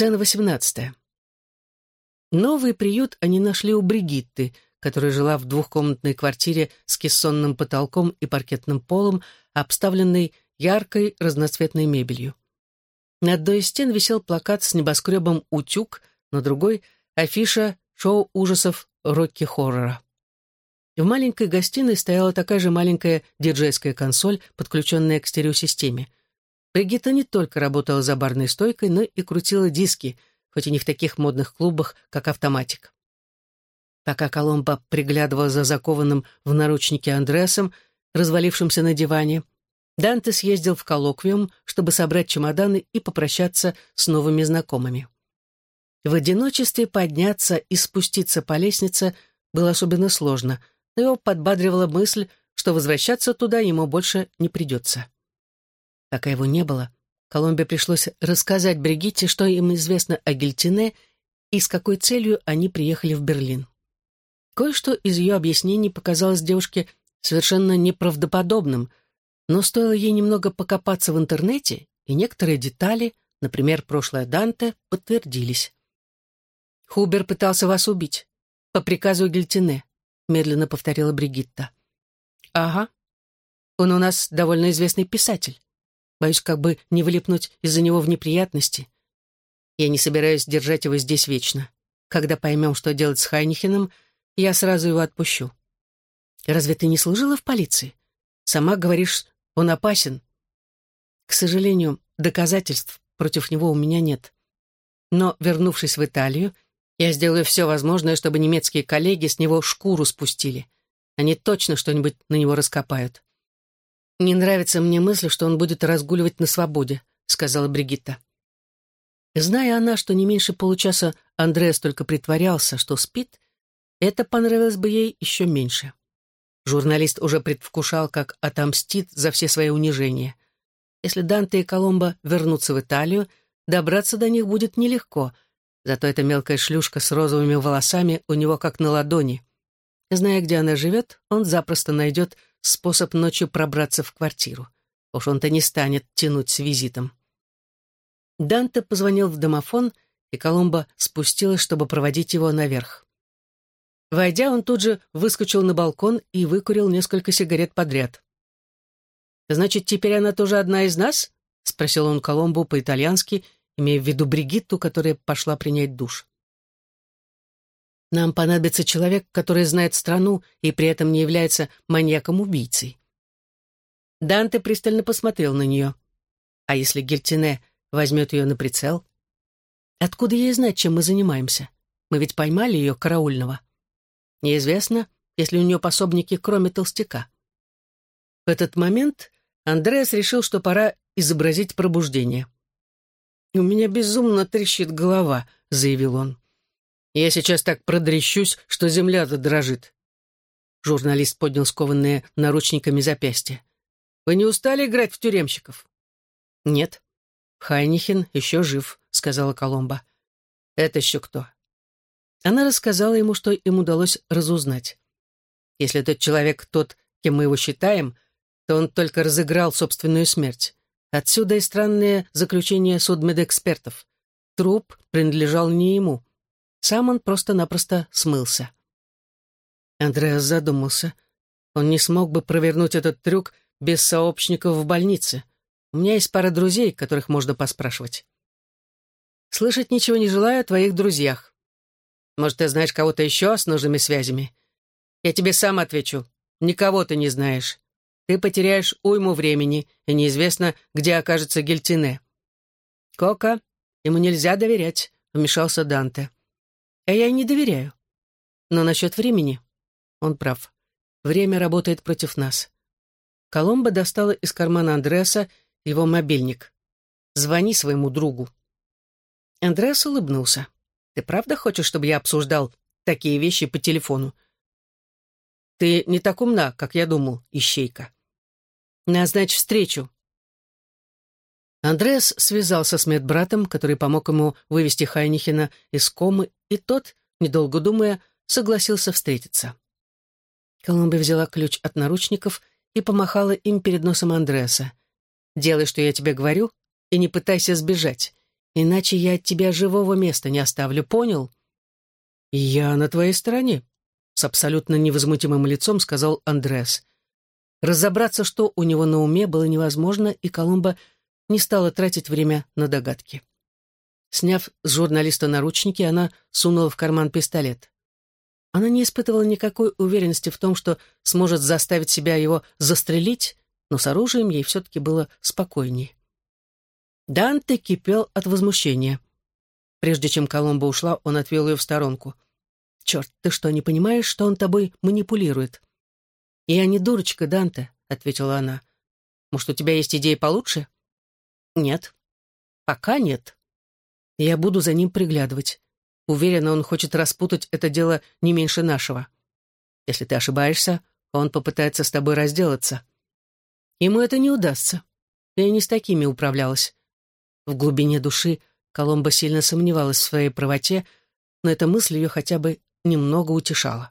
Сцена восемнадцатая. Новый приют они нашли у Бригитты, которая жила в двухкомнатной квартире с кессонным потолком и паркетным полом, обставленной яркой разноцветной мебелью. На одной из стен висел плакат с небоскребом «Утюг», на другой — афиша шоу ужасов Рокки-хоррора. В маленькой гостиной стояла такая же маленькая диджейская консоль, подключенная к стереосистеме. Бригитта не только работала за барной стойкой, но и крутила диски, хоть и не в таких модных клубах, как «Автоматик». Пока Коломбо приглядывал за закованным в наручники Андреасом, развалившимся на диване, Данте съездил в коллоквиум, чтобы собрать чемоданы и попрощаться с новыми знакомыми. В одиночестве подняться и спуститься по лестнице было особенно сложно, но его подбадривала мысль, что возвращаться туда ему больше не придется. Пока его не было, Коломбе пришлось рассказать Бригитте, что им известно о Гильтине и с какой целью они приехали в Берлин. Кое-что из ее объяснений показалось девушке совершенно неправдоподобным, но стоило ей немного покопаться в интернете, и некоторые детали, например, прошлое Данте, подтвердились. «Хубер пытался вас убить. По приказу Гильтине», — медленно повторила Бригитта. «Ага. Он у нас довольно известный писатель. Боюсь, как бы не вылипнуть из-за него в неприятности. Я не собираюсь держать его здесь вечно. Когда поймем, что делать с Хайнихеном, я сразу его отпущу. Разве ты не служила в полиции? Сама говоришь, он опасен. К сожалению, доказательств против него у меня нет. Но, вернувшись в Италию, я сделаю все возможное, чтобы немецкие коллеги с него шкуру спустили. Они точно что-нибудь на него раскопают. «Не нравится мне мысль, что он будет разгуливать на свободе», — сказала Бригитта. Зная она, что не меньше получаса Андреас только притворялся, что спит, это понравилось бы ей еще меньше. Журналист уже предвкушал, как отомстит за все свои унижения. Если Данте и Коломбо вернутся в Италию, добраться до них будет нелегко — Зато эта мелкая шлюшка с розовыми волосами у него как на ладони. Зная, где она живет, он запросто найдет способ ночью пробраться в квартиру. Уж он-то не станет тянуть с визитом. Данте позвонил в домофон, и Коломбо спустилась, чтобы проводить его наверх. Войдя, он тут же выскочил на балкон и выкурил несколько сигарет подряд. «Значит, теперь она тоже одна из нас?» — спросил он Коломбу по-итальянски имея в виду Бригитту, которая пошла принять душ. Нам понадобится человек, который знает страну и при этом не является маньяком-убийцей. Данте пристально посмотрел на нее. А если Гельтине возьмет ее на прицел? Откуда ей знать, чем мы занимаемся? Мы ведь поймали ее караульного. Неизвестно, если у нее пособники, кроме толстяка. В этот момент Андреас решил, что пора изобразить пробуждение. «У меня безумно трещит голова», — заявил он. «Я сейчас так продрещусь, что земля задрожит». Журналист поднял скованные наручниками запястья. «Вы не устали играть в тюремщиков?» «Нет». «Хайнихен еще жив», — сказала Коломба. «Это еще кто?» Она рассказала ему, что им удалось разузнать. Если этот человек тот, кем мы его считаем, то он только разыграл собственную смерть. Отсюда и странное заключение судмедэкспертов. Труп принадлежал не ему. Сам он просто-напросто смылся. Андреас задумался. Он не смог бы провернуть этот трюк без сообщников в больнице. У меня есть пара друзей, которых можно поспрашивать. Слышать ничего не желаю о твоих друзьях. Может, ты знаешь кого-то еще с нужными связями? Я тебе сам отвечу. Никого ты не знаешь ты потеряешь уйму времени, и неизвестно, где окажется Гельтине. Кока, ему нельзя доверять, вмешался Данте. А я не доверяю. Но насчет времени он прав. Время работает против нас. Коломба достала из кармана Андреаса его мобильник. «Звони своему другу». Андреас улыбнулся. «Ты правда хочешь, чтобы я обсуждал такие вещи по телефону?» «Ты не так умна, как я думал, ищейка». Назначь встречу». Андреас связался с медбратом, который помог ему вывести Хайнихена из комы, и тот, недолго думая, согласился встретиться. Колумбия взяла ключ от наручников и помахала им перед носом Андреаса. «Делай, что я тебе говорю, и не пытайся сбежать. Иначе я от тебя живого места не оставлю, понял?» «Я на твоей стороне», — с абсолютно невозмутимым лицом сказал Андреас. Разобраться, что у него на уме, было невозможно, и Колумба не стала тратить время на догадки. Сняв с журналиста наручники, она сунула в карман пистолет. Она не испытывала никакой уверенности в том, что сможет заставить себя его застрелить, но с оружием ей все-таки было спокойней. Данте кипел от возмущения. Прежде чем Коломбо ушла, он отвел ее в сторонку. «Черт, ты что, не понимаешь, что он тобой манипулирует?» «Я не дурочка, Данте», — ответила она. «Может, у тебя есть идеи получше?» «Нет». «Пока нет. Я буду за ним приглядывать. Уверена, он хочет распутать это дело не меньше нашего. Если ты ошибаешься, он попытается с тобой разделаться. Ему это не удастся. Я не с такими управлялась». В глубине души Коломба сильно сомневалась в своей правоте, но эта мысль ее хотя бы немного утешала.